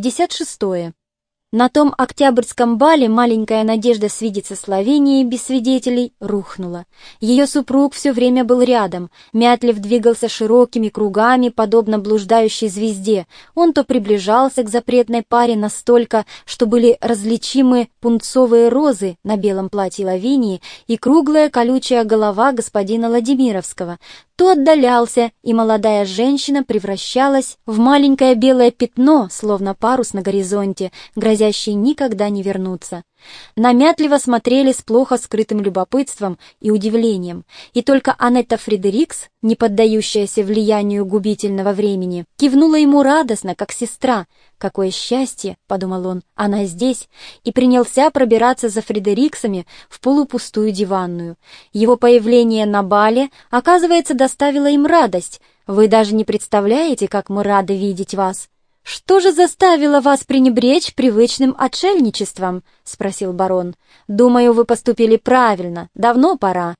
56. На том октябрьском бале маленькая надежда свидеться с Словенией без свидетелей рухнула. Ее супруг все время был рядом. Мятлев двигался широкими кругами, подобно блуждающей звезде. Он то приближался к запретной паре настолько, что были различимы пунцовые розы на белом платье Лавинии и круглая колючая голова господина Владимировского, то отдалялся, и молодая женщина превращалась в маленькое белое пятно, словно парус на горизонте, грозящий никогда не вернуться. Намятливо смотрели с плохо скрытым любопытством и удивлением, и только Анетта Фредерикс, не поддающаяся влиянию губительного времени, кивнула ему радостно, как сестра. «Какое счастье!» — подумал он, — «она здесь!» и принялся пробираться за Фредериксами в полупустую диванную. Его появление на бале, оказывается, доставило им радость. «Вы даже не представляете, как мы рады видеть вас!» «Что же заставило вас пренебречь привычным отшельничеством?» — спросил барон. «Думаю, вы поступили правильно. Давно пора».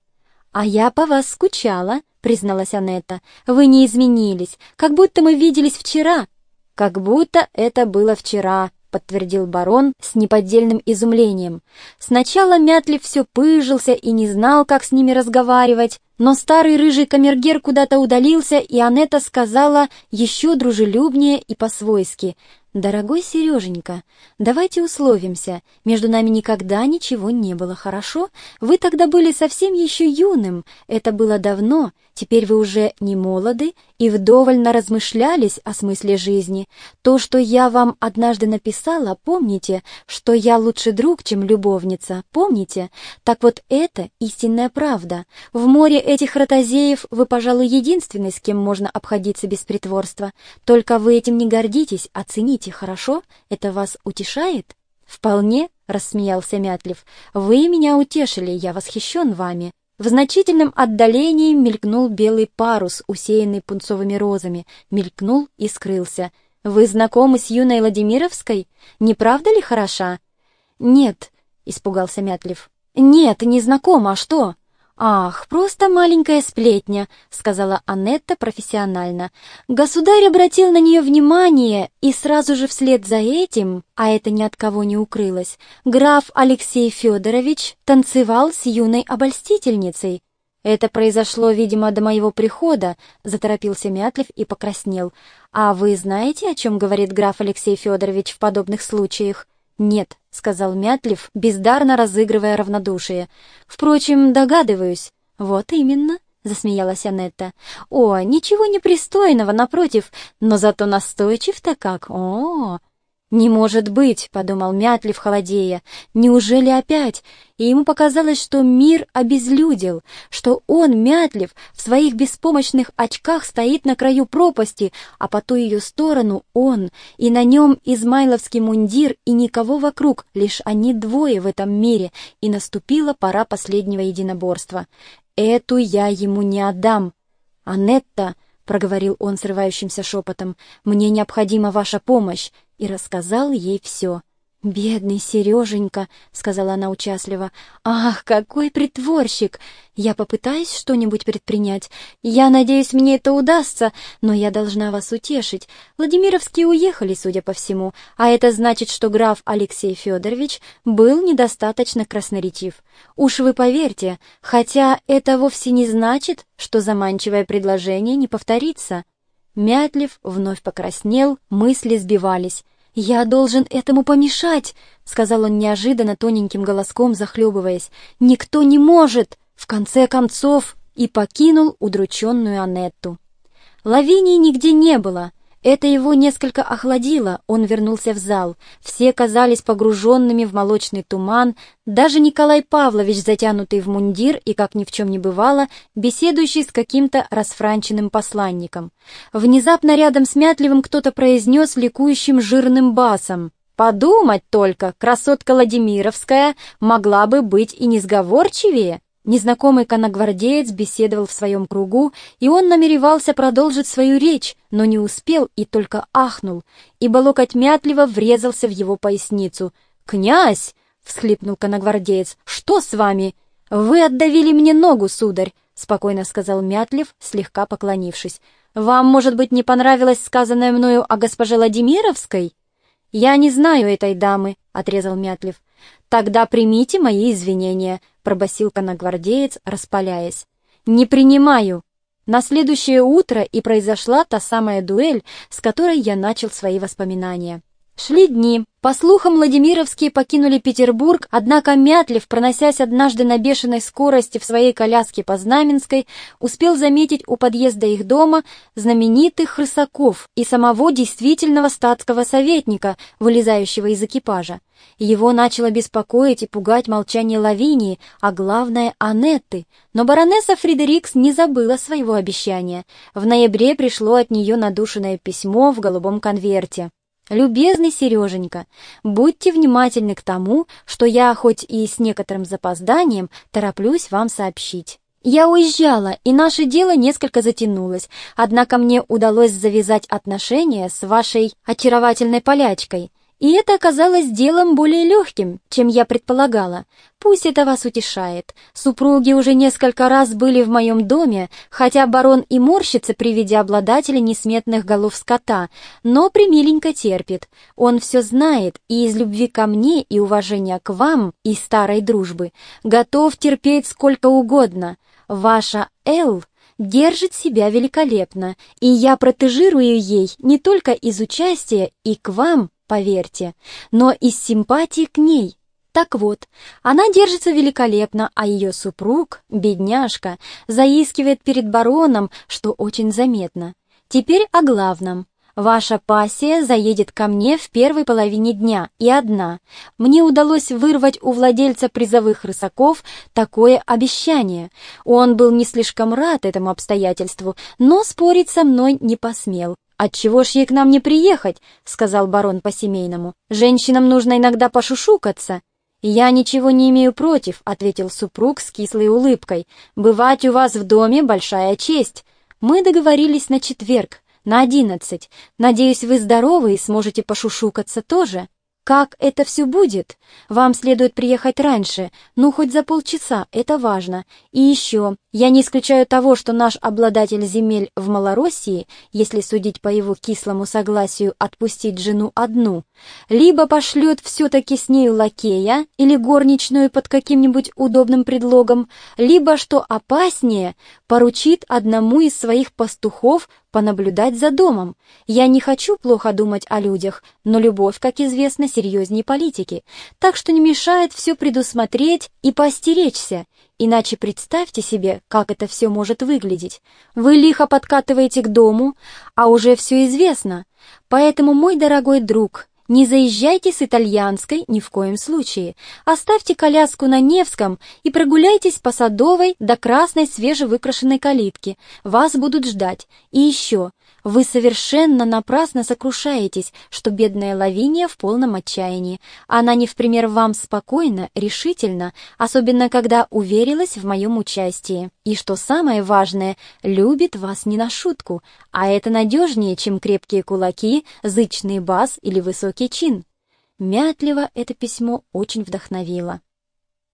«А я по вас скучала», — призналась Анетта. «Вы не изменились, как будто мы виделись вчера». «Как будто это было вчера», — подтвердил барон с неподдельным изумлением. Сначала Мятлив все пыжился и не знал, как с ними разговаривать, но старый рыжий камергер куда-то удалился, и Анетта сказала еще дружелюбнее и по-свойски. «Дорогой Сереженька, давайте условимся. Между нами никогда ничего не было, хорошо? Вы тогда были совсем еще юным. Это было давно. Теперь вы уже не молоды и вдоволь размышлялись о смысле жизни. То, что я вам однажды написала, помните, что я лучший друг, чем любовница, помните? Так вот это истинная правда. В море этих ротозеев вы, пожалуй, единственный, с кем можно обходиться без притворства. Только вы этим не гордитесь, оцените, хорошо? Это вас утешает? Вполне, рассмеялся Мятлев. Вы меня утешили, я восхищен вами. В значительном отдалении мелькнул белый парус, усеянный пунцовыми розами, мелькнул и скрылся. «Вы знакомы с юной Владимировской? Не правда ли хороша?» «Нет», — испугался Мятлев. «Нет, не знакома, а что?» «Ах, просто маленькая сплетня», — сказала Анетта профессионально. Государь обратил на нее внимание, и сразу же вслед за этим, а это ни от кого не укрылось, граф Алексей Федорович танцевал с юной обольстительницей. «Это произошло, видимо, до моего прихода», — заторопился Мятлев и покраснел. «А вы знаете, о чем говорит граф Алексей Федорович в подобных случаях?» «Нет», — сказал Мятлев, бездарно разыгрывая равнодушие. «Впрочем, догадываюсь». «Вот именно», — засмеялась Анетта. «О, ничего непристойного, напротив, но зато настойчив-то как! О, «Не может быть», — подумал Мятлив холодея, — «неужели опять?» И ему показалось, что мир обезлюдил, что он, Мятлив, в своих беспомощных очках стоит на краю пропасти, а по ту ее сторону он, и на нем измайловский мундир, и никого вокруг, лишь они двое в этом мире, и наступила пора последнего единоборства. «Эту я ему не отдам!» «Анетта!» — проговорил он срывающимся шепотом. «Мне необходима ваша помощь!» И рассказал ей все. «Бедный Сереженька», — сказала она участливо. «Ах, какой притворщик! Я попытаюсь что-нибудь предпринять. Я надеюсь, мне это удастся, но я должна вас утешить. Владимировские уехали, судя по всему, а это значит, что граф Алексей Федорович был недостаточно красноречив. Уж вы поверьте, хотя это вовсе не значит, что заманчивое предложение не повторится». Мятлев вновь покраснел, мысли сбивались. «Я должен этому помешать», — сказал он неожиданно тоненьким голоском, захлебываясь. «Никто не может!» В конце концов и покинул удрученную Анетту. Лавинии нигде не было, это его несколько охладило, он вернулся в зал. Все казались погруженными в молочный туман, даже Николай Павлович, затянутый в мундир и, как ни в чем не бывало, беседующий с каким-то расфранченным посланником. Внезапно рядом с Мятливым кто-то произнес ликующим жирным басом. «Подумать только, красотка Владимировская могла бы быть и несговорчивее!» Незнакомый коногвардеец беседовал в своем кругу, и он намеревался продолжить свою речь, но не успел и только ахнул, ибо локоть мятливо врезался в его поясницу. «Князь!» — всхлипнул коногвардеец. «Что с вами?» «Вы отдавили мне ногу, сударь!» — спокойно сказал Мятлев, слегка поклонившись. «Вам, может быть, не понравилось сказанное мною о госпоже Владимировской?» «Я не знаю этой дамы», — отрезал Мятлев. «Тогда примите мои извинения», — пробасил коногвардеец, распаляясь. «Не принимаю», на следующее утро и произошла та самая дуэль, с которой я начал свои воспоминания. Шли дни. По слухам, Владимировские покинули Петербург, однако Мятлев, проносясь однажды на бешеной скорости в своей коляске по Знаменской, успел заметить у подъезда их дома знаменитых рысаков и самого действительного статского советника, вылезающего из экипажа. Его начало беспокоить и пугать молчание Лавинии, а главное — Анетты. Но баронесса Фредерикс не забыла своего обещания. В ноябре пришло от нее надушенное письмо в голубом конверте. «Любезный Сереженька, будьте внимательны к тому, что я, хоть и с некоторым запозданием, тороплюсь вам сообщить. Я уезжала, и наше дело несколько затянулось, однако мне удалось завязать отношения с вашей очаровательной полячкой. И это оказалось делом более легким, чем я предполагала. Пусть это вас утешает. Супруги уже несколько раз были в моем доме, хотя барон и морщится при виде обладателя несметных голов скота, но примиленько терпит. Он все знает, и из любви ко мне и уважения к вам, и старой дружбы, готов терпеть сколько угодно. Ваша Эл держит себя великолепно, и я протежирую ей не только из участия и к вам, поверьте, но из симпатии к ней. Так вот, она держится великолепно, а ее супруг, бедняжка, заискивает перед бароном, что очень заметно. Теперь о главном. Ваша пассия заедет ко мне в первой половине дня, и одна. Мне удалось вырвать у владельца призовых рысаков такое обещание. Он был не слишком рад этому обстоятельству, но спорить со мной не посмел. «Отчего ж ей к нам не приехать?» — сказал барон по-семейному. «Женщинам нужно иногда пошушукаться». «Я ничего не имею против», — ответил супруг с кислой улыбкой. «Бывать у вас в доме — большая честь. Мы договорились на четверг, на одиннадцать. Надеюсь, вы здоровы и сможете пошушукаться тоже». Как это все будет? Вам следует приехать раньше, ну хоть за полчаса, это важно. И еще, я не исключаю того, что наш обладатель земель в Малороссии, если судить по его кислому согласию отпустить жену одну, либо пошлет все-таки с нею лакея или горничную под каким-нибудь удобным предлогом, либо, что опаснее, поручит одному из своих пастухов понаблюдать за домом. Я не хочу плохо думать о людях, но любовь, как известно, серьезнее политики, так что не мешает все предусмотреть и постеречься, Иначе представьте себе, как это все может выглядеть. Вы лихо подкатываете к дому, а уже все известно. Поэтому, мой дорогой друг, не заезжайте с итальянской ни в коем случае. Оставьте коляску на Невском и прогуляйтесь по Садовой до красной свежевыкрашенной калитки. Вас будут ждать. И еще, вы совершенно напрасно сокрушаетесь, что бедная Лавиния в полном отчаянии. Она не в пример вам спокойно, решительно, особенно когда уверилась в моем участии. И что самое важное, любит вас не на шутку, а это надежнее, чем крепкие кулаки, зычный бас или высокий чин. Мятливо это письмо очень вдохновило.